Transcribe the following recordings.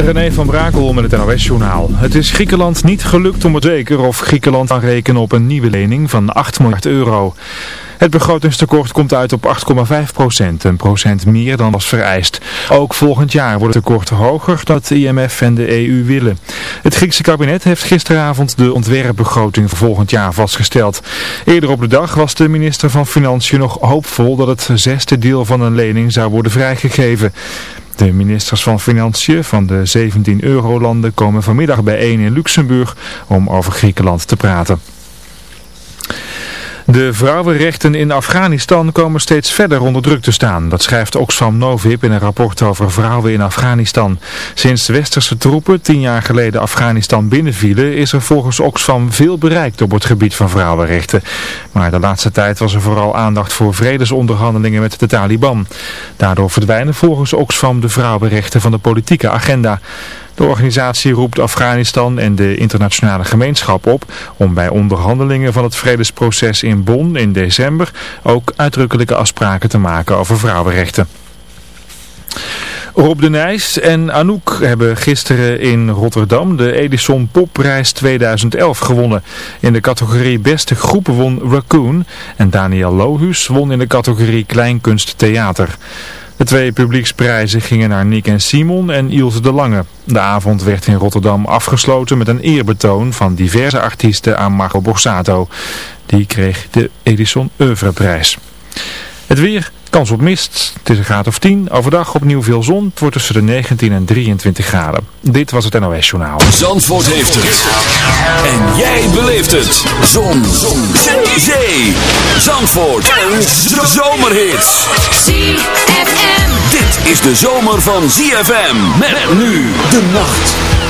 René van Brakel met het NOS-journaal. Het is Griekenland niet gelukt om het zeker of Griekenland kan rekenen op een nieuwe lening van 8 miljard euro. Het begrotingstekort komt uit op 8,5 procent, een procent meer dan was vereist. Ook volgend jaar wordt het tekort hoger dan het IMF en de EU willen. Het Griekse kabinet heeft gisteravond de ontwerpbegroting voor volgend jaar vastgesteld. Eerder op de dag was de minister van Financiën nog hoopvol dat het zesde deel van een lening zou worden vrijgegeven. De ministers van Financiën van de 17 eurolanden komen vanmiddag bijeen in Luxemburg om over Griekenland te praten. De vrouwenrechten in Afghanistan komen steeds verder onder druk te staan. Dat schrijft Oxfam Novib in een rapport over vrouwen in Afghanistan. Sinds westerse troepen tien jaar geleden Afghanistan binnenvielen is er volgens Oxfam veel bereikt op het gebied van vrouwenrechten. Maar de laatste tijd was er vooral aandacht voor vredesonderhandelingen met de Taliban. Daardoor verdwijnen volgens Oxfam de vrouwenrechten van de politieke agenda. De organisatie roept Afghanistan en de internationale gemeenschap op om bij onderhandelingen van het vredesproces in Bonn in december ook uitdrukkelijke afspraken te maken over vrouwenrechten. Rob de Nijs en Anouk hebben gisteren in Rotterdam de Edison Popprijs 2011 gewonnen. In de categorie Beste Groepen won Raccoon en Daniel Lohus won in de categorie Kleinkunst Theater. De twee publieksprijzen gingen naar Nick en Simon en Ilse de Lange. De avond werd in Rotterdam afgesloten met een eerbetoon van diverse artiesten aan Marco Borsato. Die kreeg de Edison Oeuvreprijs. Het weer, kans op mist. Het is een graad of 10. Overdag opnieuw veel zon. Het wordt tussen de 19 en 23 graden. Dit was het NOS Journaal. Zandvoort heeft het. En jij beleeft het. Zon. zon. Zee. Zandvoort. Een zomerhit. ZFM. Dit is de zomer van ZFM. Met nu de nacht.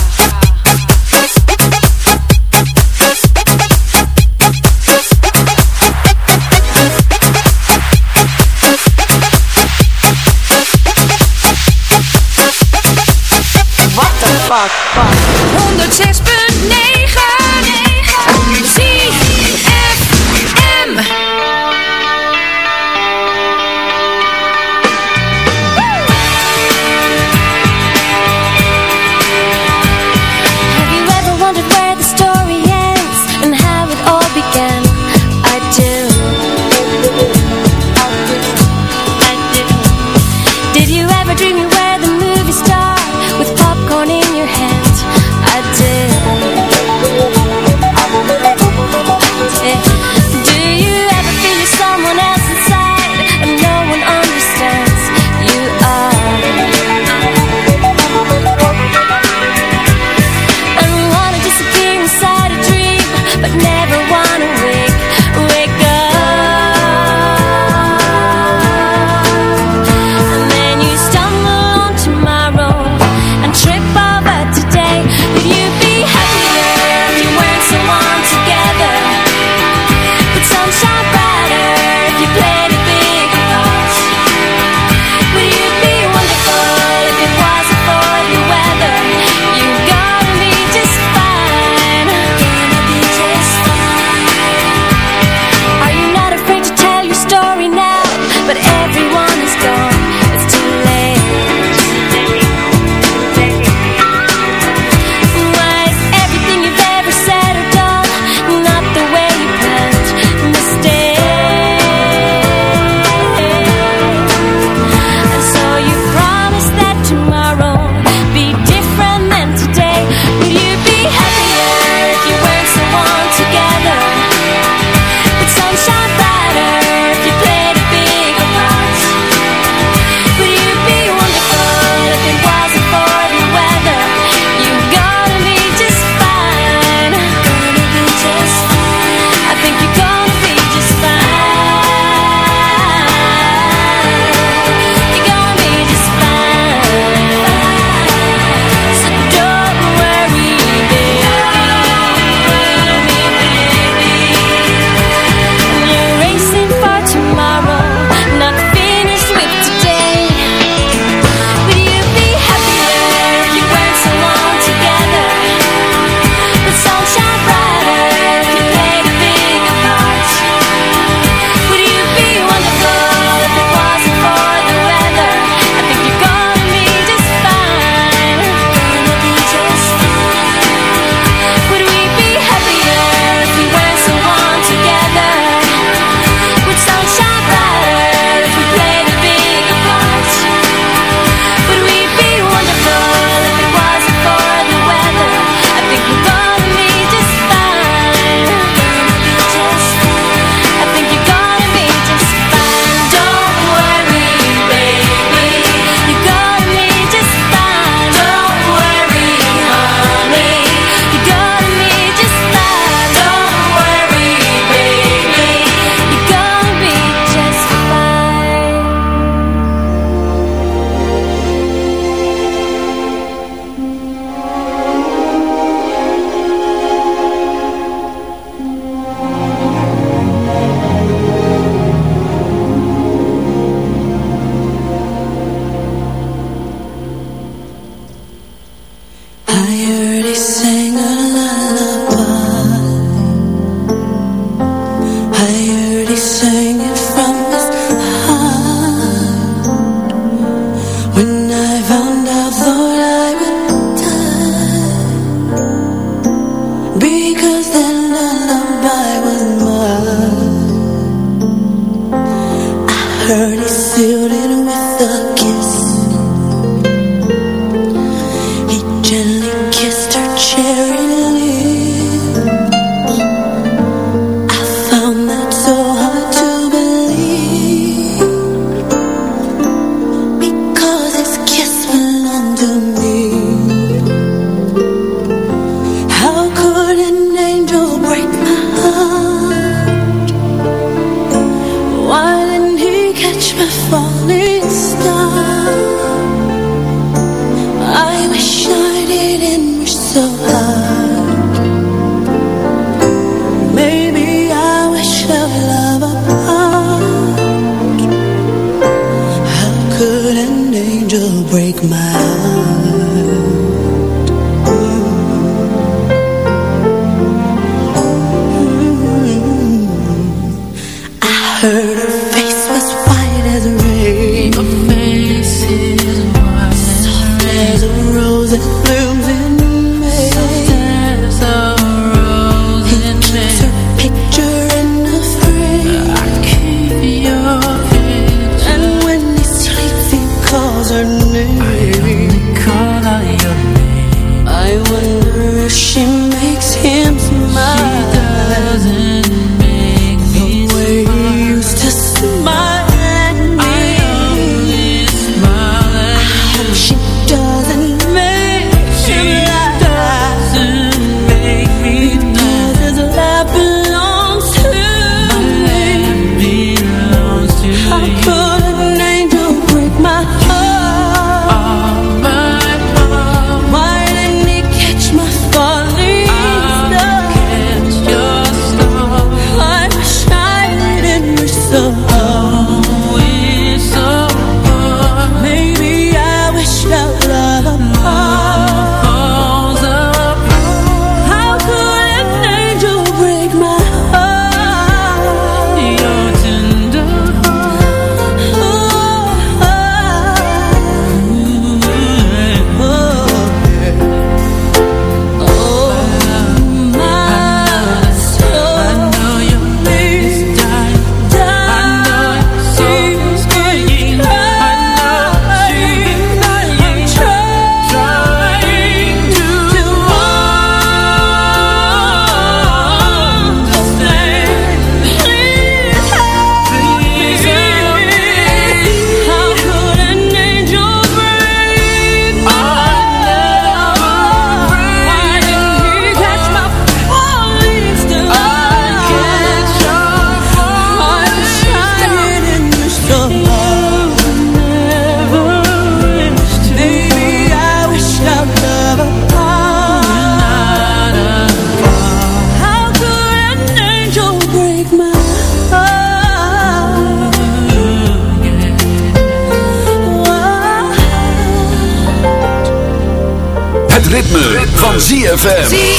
ZFM.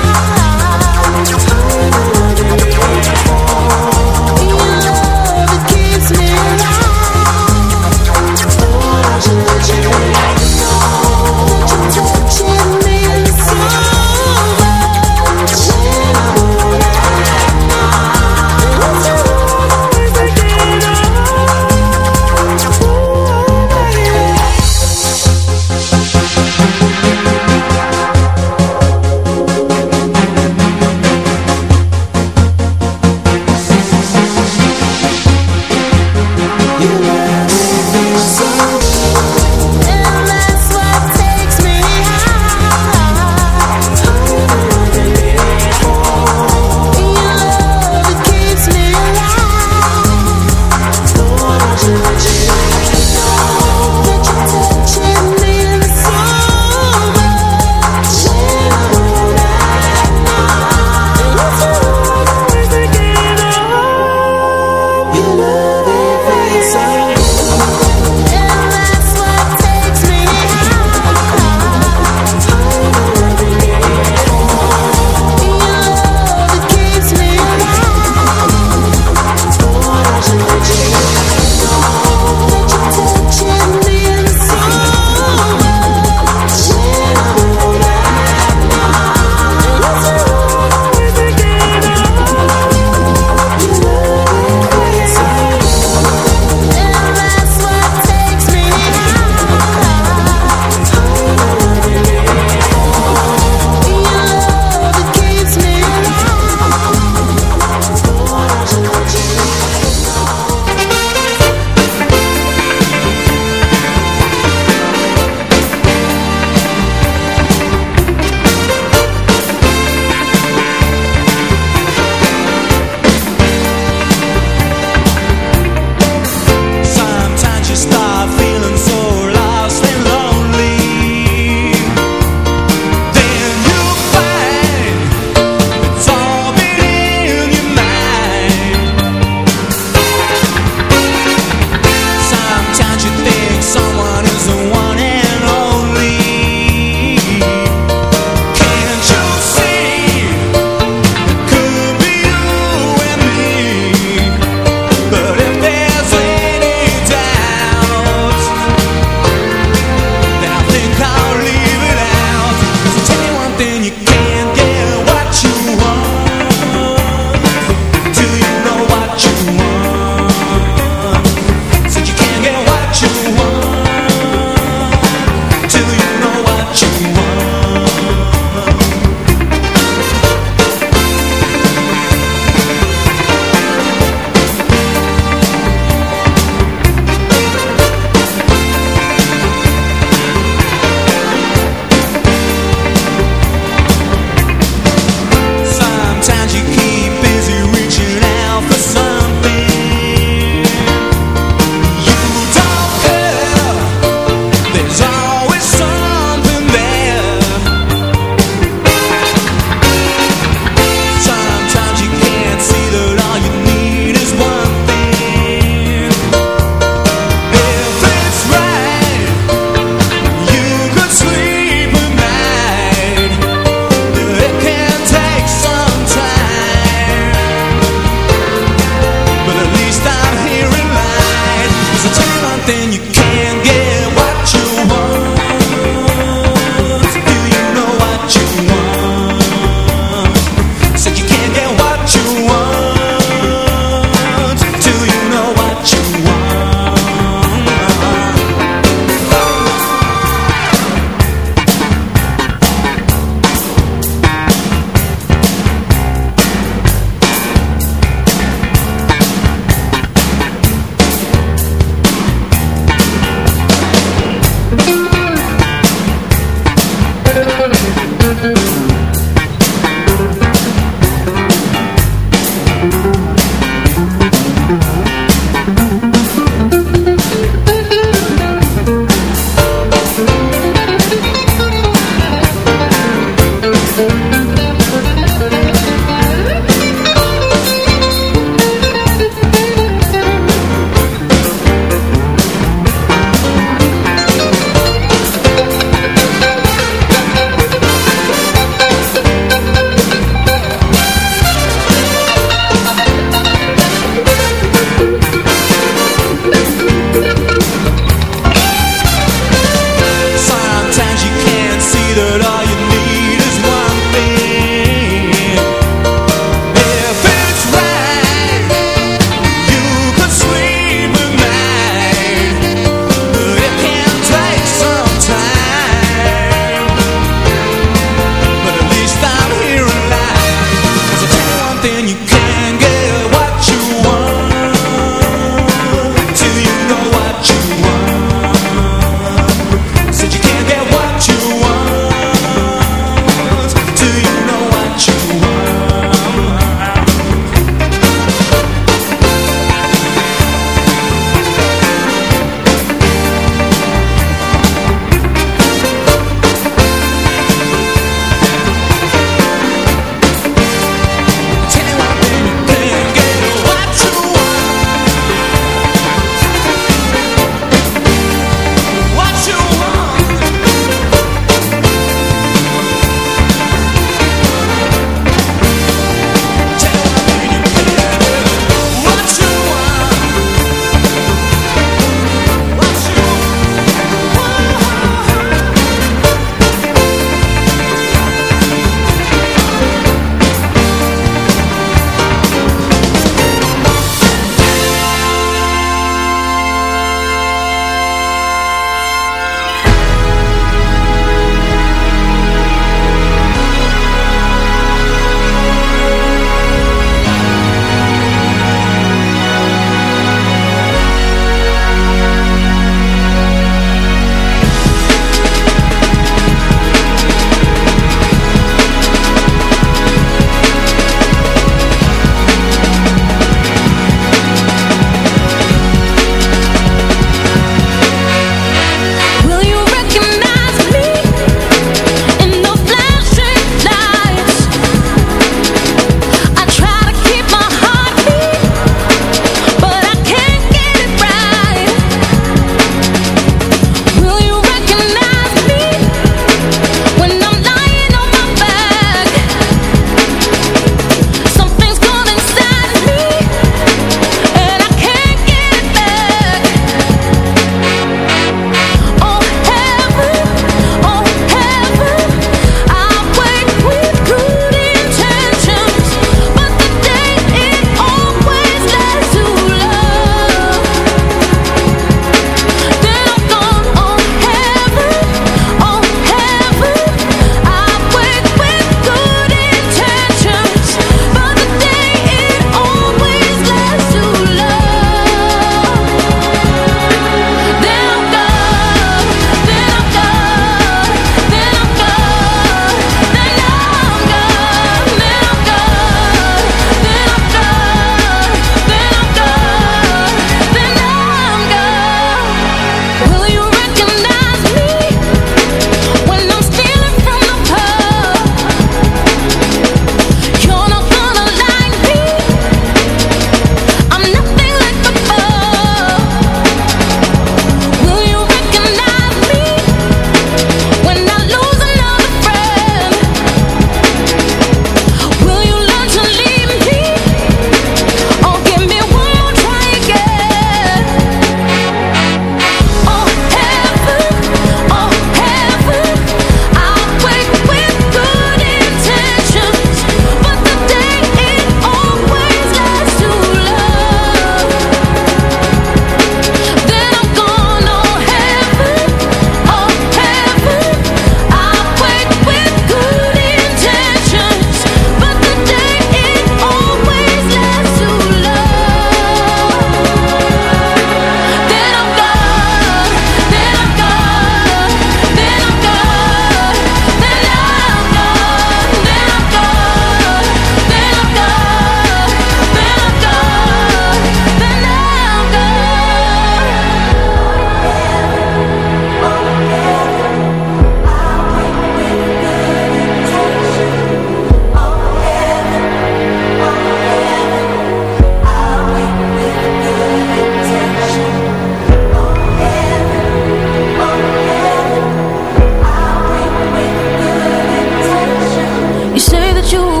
You say that you